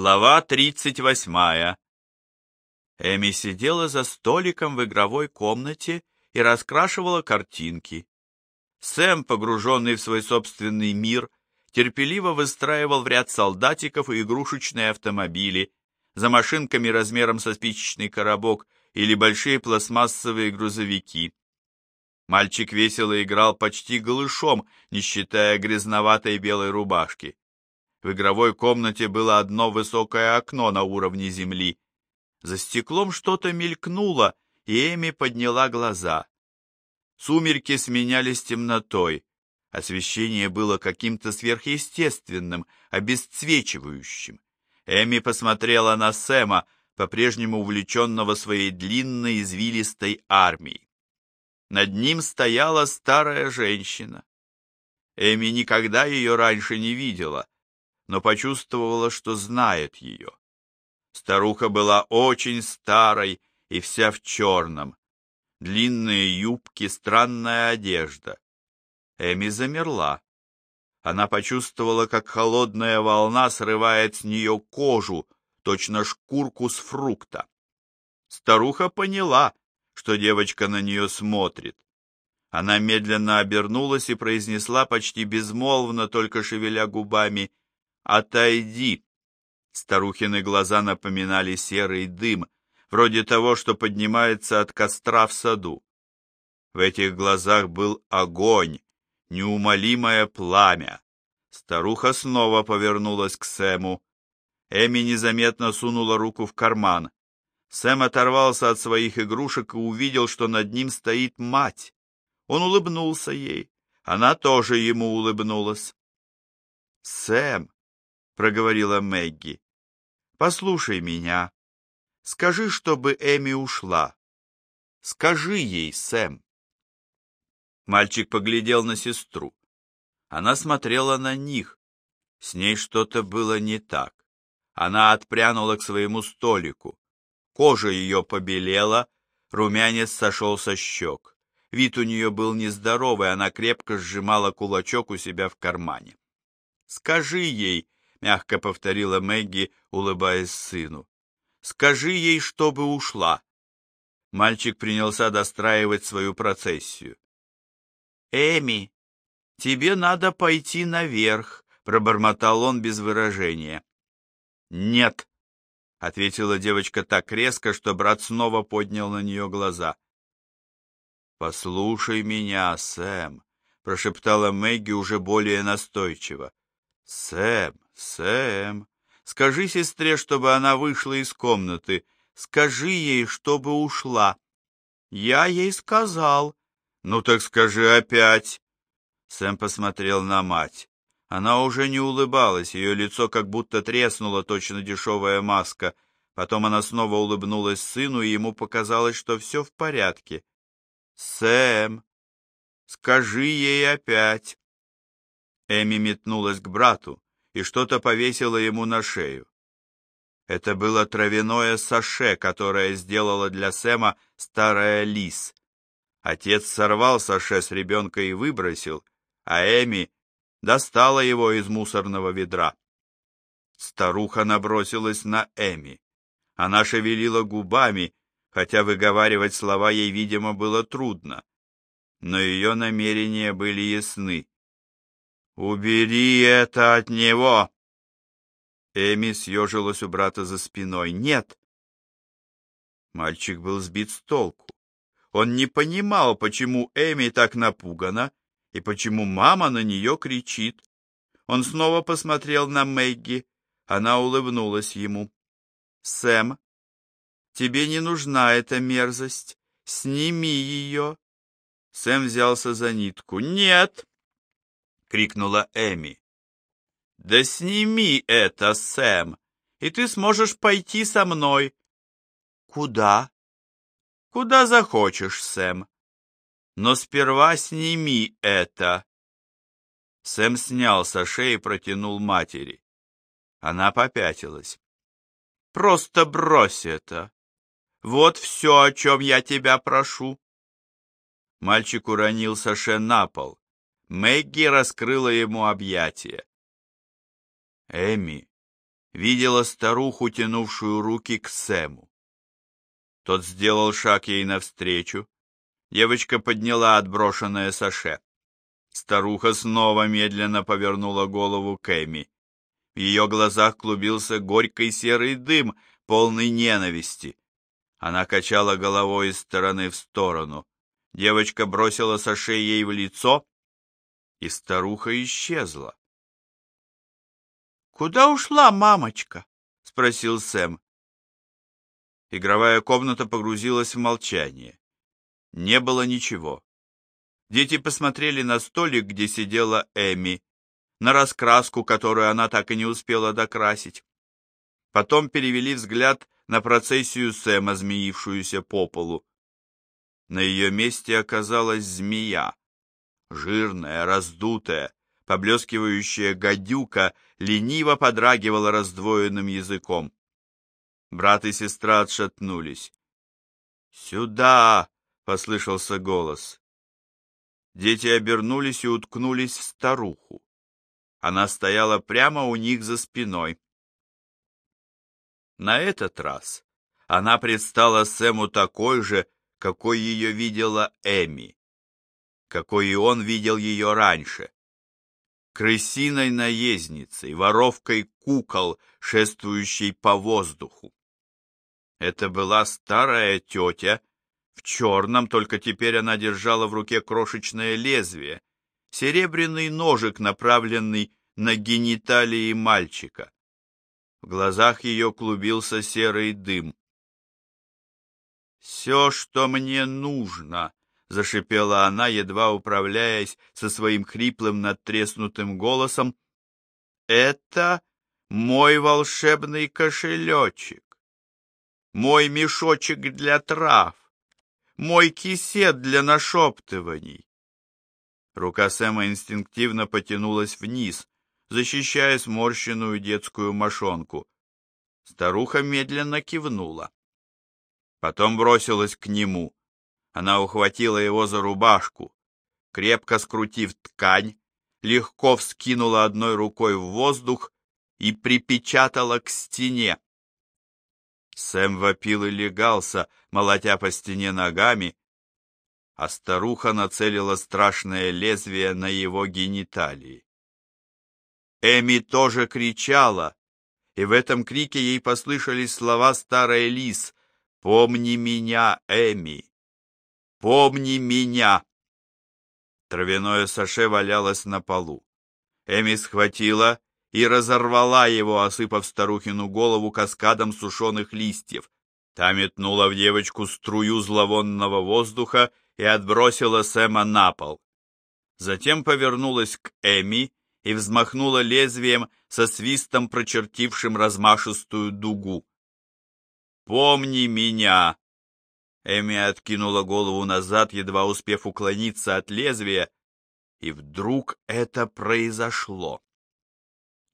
Глава 38. Эми сидела за столиком в игровой комнате и раскрашивала картинки. Сэм, погруженный в свой собственный мир, терпеливо выстраивал в ряд солдатиков и игрушечные автомобили, за машинками размером со спичечный коробок или большие пластмассовые грузовики. Мальчик весело играл почти голышом, не считая грязноватой белой рубашки. В игровой комнате было одно высокое окно на уровне земли. За стеклом что-то мелькнуло, и Эми подняла глаза. Сумерки сменялись темнотой. Освещение было каким-то сверхъестественным, обесцвечивающим. Эми посмотрела на Сэма, по-прежнему увлеченного своей длинной извилистой армией. Над ним стояла старая женщина. Эми никогда ее раньше не видела — но почувствовала, что знает ее. Старуха была очень старой и вся в черном. Длинные юбки, странная одежда. Эми замерла. Она почувствовала, как холодная волна срывает с нее кожу, точно шкурку с фрукта. Старуха поняла, что девочка на нее смотрит. Она медленно обернулась и произнесла почти безмолвно, только шевеля губами, «Отойди!» Старухины глаза напоминали серый дым, вроде того, что поднимается от костра в саду. В этих глазах был огонь, неумолимое пламя. Старуха снова повернулась к Сэму. Эми незаметно сунула руку в карман. Сэм оторвался от своих игрушек и увидел, что над ним стоит мать. Он улыбнулся ей. Она тоже ему улыбнулась. «Сэм!» Проговорила Мэгги. Послушай меня. Скажи, чтобы Эми ушла. Скажи ей, Сэм. Мальчик поглядел на сестру. Она смотрела на них. С ней что-то было не так. Она отпрянула к своему столику. Кожа ее побелела, румянец сошел со щек. Вид у нее был нездоровый, она крепко сжимала кулачок у себя в кармане. «Скажи ей, — мягко повторила Мэгги, улыбаясь сыну. «Скажи ей, чтобы ушла». Мальчик принялся достраивать свою процессию. «Эми, тебе надо пойти наверх», — пробормотал он без выражения. «Нет», — ответила девочка так резко, что брат снова поднял на нее глаза. «Послушай меня, Сэм», — прошептала Мэгги уже более настойчиво. «Сэм, Сэм, скажи сестре, чтобы она вышла из комнаты. Скажи ей, чтобы ушла. Я ей сказал. Ну так скажи опять. Сэм посмотрел на мать. Она уже не улыбалась, ее лицо как будто треснуло, точно дешевая маска. Потом она снова улыбнулась сыну, и ему показалось, что все в порядке. «Сэм, скажи ей опять!» Эми метнулась к брату и что-то повесила ему на шею. Это было травяное саше, которое сделала для Сэма старая лис. Отец сорвал саше с ребенка и выбросил, а Эми достала его из мусорного ведра. Старуха набросилась на Эми. Она шевелила губами, хотя выговаривать слова ей, видимо, было трудно. Но ее намерения были ясны. «Убери это от него!» Эми съежилась у брата за спиной. «Нет!» Мальчик был сбит с толку. Он не понимал, почему Эми так напугана и почему мама на нее кричит. Он снова посмотрел на Мэгги. Она улыбнулась ему. «Сэм, тебе не нужна эта мерзость. Сними ее!» Сэм взялся за нитку. «Нет!» — крикнула Эми. «Да сними это, Сэм, и ты сможешь пойти со мной». «Куда?» «Куда захочешь, Сэм. Но сперва сними это». Сэм снял со шеи и протянул матери. Она попятилась. «Просто брось это. Вот все, о чем я тебя прошу». Мальчик уронил Саше на пол. Мэгги раскрыла ему объятия. «Эми, видела старуху, тянувшую руки к Сэму. Тот сделал шаг ей навстречу. Девочка подняла отброшенное саше. Старуха снова медленно повернула голову к Эми. В ее глазах клубился горький серый дым, полный ненависти. Она качала головой из стороны в сторону. Девочка бросила саше ей в лицо, и старуха исчезла. «Куда ушла мамочка?» — спросил Сэм. Игровая комната погрузилась в молчание. Не было ничего. Дети посмотрели на столик, где сидела Эми, на раскраску, которую она так и не успела докрасить. Потом перевели взгляд на процессию Сэма, змеившуюся по полу. На ее месте оказалась змея, жирная, раздутая, поблескивающая гадюка лениво подрагивала раздвоенным языком. Брат и сестра отшатнулись. «Сюда!» — послышался голос. Дети обернулись и уткнулись в старуху. Она стояла прямо у них за спиной. На этот раз она предстала Сэму такой же, какой ее видела Эми, какой и он видел ее раньше крысиной наездницей, воровкой кукол, шествующей по воздуху. Это была старая тетя, в черном, только теперь она держала в руке крошечное лезвие, серебряный ножик, направленный на гениталии мальчика. В глазах ее клубился серый дым. «Все, что мне нужно», — зашипела она, едва управляясь со своим хриплым надтреснутым голосом. «Это мой волшебный кошелечек, мой мешочек для трав, мой кисет для нашептываний». Рука Сэма инстинктивно потянулась вниз, защищая сморщенную детскую мошонку. Старуха медленно кивнула. Потом бросилась к нему. Она ухватила его за рубашку, крепко скрутив ткань, легко вскинула одной рукой в воздух и припечатала к стене. Сэм вопил и легался, молотя по стене ногами, а старуха нацелила страшное лезвие на его гениталии. Эми тоже кричала, и в этом крике ей послышались слова старой лис «Помни меня, Эми! Помни меня!» Травяное саше валялось на полу. Эми схватила и разорвала его, осыпав старухину голову каскадом сушеных листьев. Та метнула в девочку струю зловонного воздуха и отбросила Сэма на пол. Затем повернулась к Эми и взмахнула лезвием со свистом, прочертившим размашистую дугу. «Помни меня!» Эми откинула голову назад, едва успев уклониться от лезвия, и вдруг это произошло.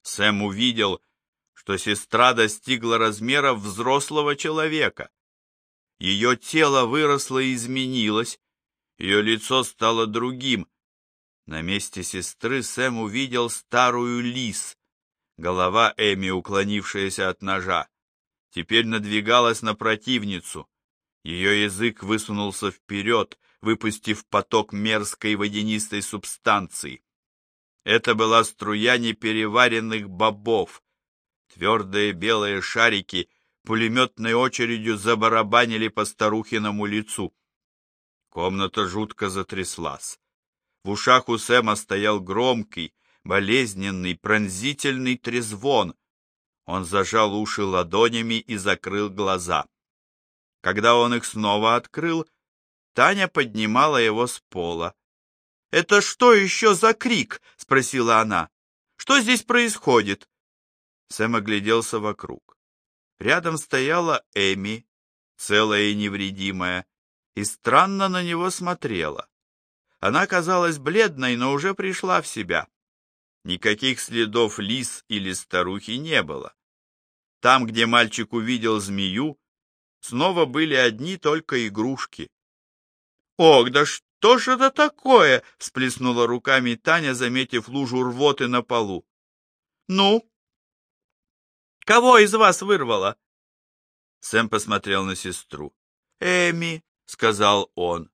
Сэм увидел, что сестра достигла размеров взрослого человека. Ее тело выросло и изменилось, ее лицо стало другим. На месте сестры Сэм увидел старую лис. Голова Эми, уклонившаяся от ножа, теперь надвигалась на противницу. Ее язык высунулся вперед, выпустив поток мерзкой водянистой субстанции. Это была струя непереваренных бобов. Твердые белые шарики пулеметной очередью забарабанили по старухиному лицу. Комната жутко затряслась. В ушах у Сэма стоял громкий, болезненный, пронзительный трезвон. Он зажал уши ладонями и закрыл глаза. Когда он их снова открыл, Таня поднимала его с пола. «Это что еще за крик?» — спросила она. «Что здесь происходит?» Сэм огляделся вокруг. Рядом стояла Эми, целая и невредимая, и странно на него смотрела. Она казалась бледной, но уже пришла в себя. Никаких следов лис или старухи не было. Там, где мальчик увидел змею, снова были одни только игрушки. «Ох, да что ж это такое?» — всплеснула руками Таня, заметив лужу рвоты на полу. «Ну?» Кого из вас вырвало?» Сэм посмотрел на сестру. «Эми», — сказал он.